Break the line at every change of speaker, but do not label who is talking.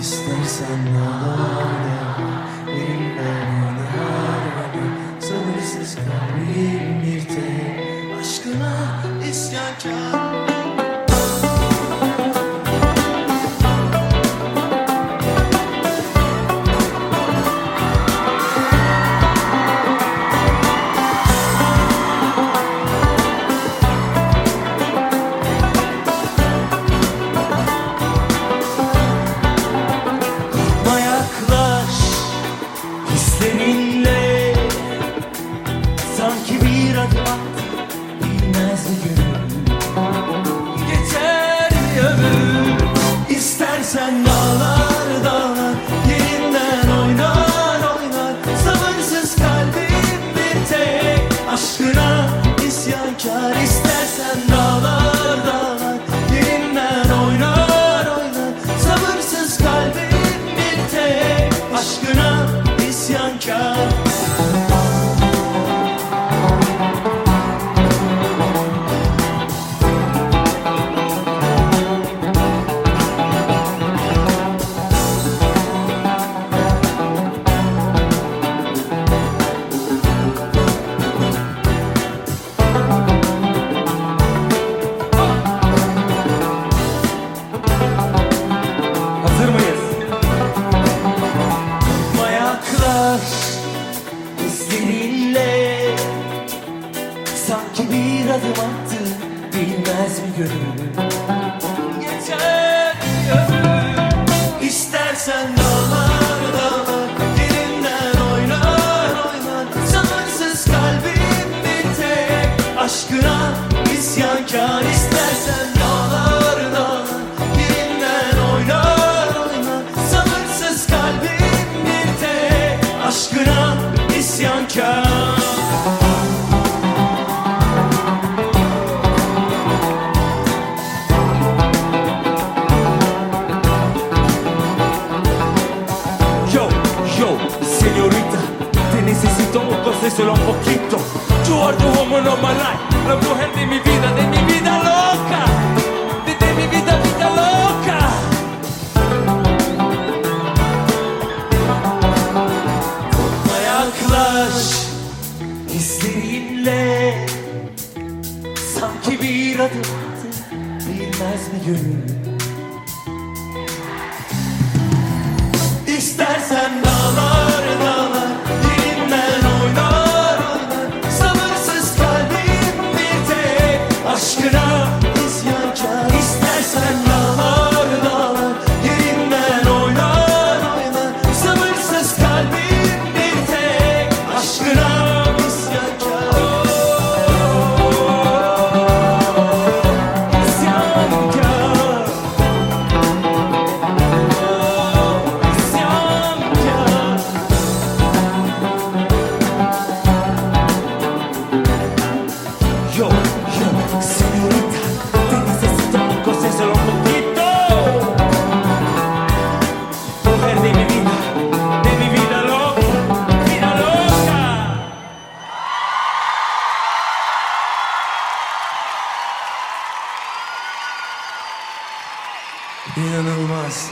istersen İstersen dağlarda benimle Sanki bir adım attı bilmez mi gönül adım attı bilmez mi gönül. Geçer ömür. İstersen dağlar dağlar Yerinden oynar oynar. Sabırsız kalbim bir tek Aşkına isyankar. İstersen dağlar dağlar oynar oynar. Sabırsız kalbim bir tek Aşkına isyankar
de solo un poquito. You are the woman of my life, la mujer de mi vida, de mi vida loca,
sanki bir adım bilmez mi gönül? İstersen ben Inanılmaz.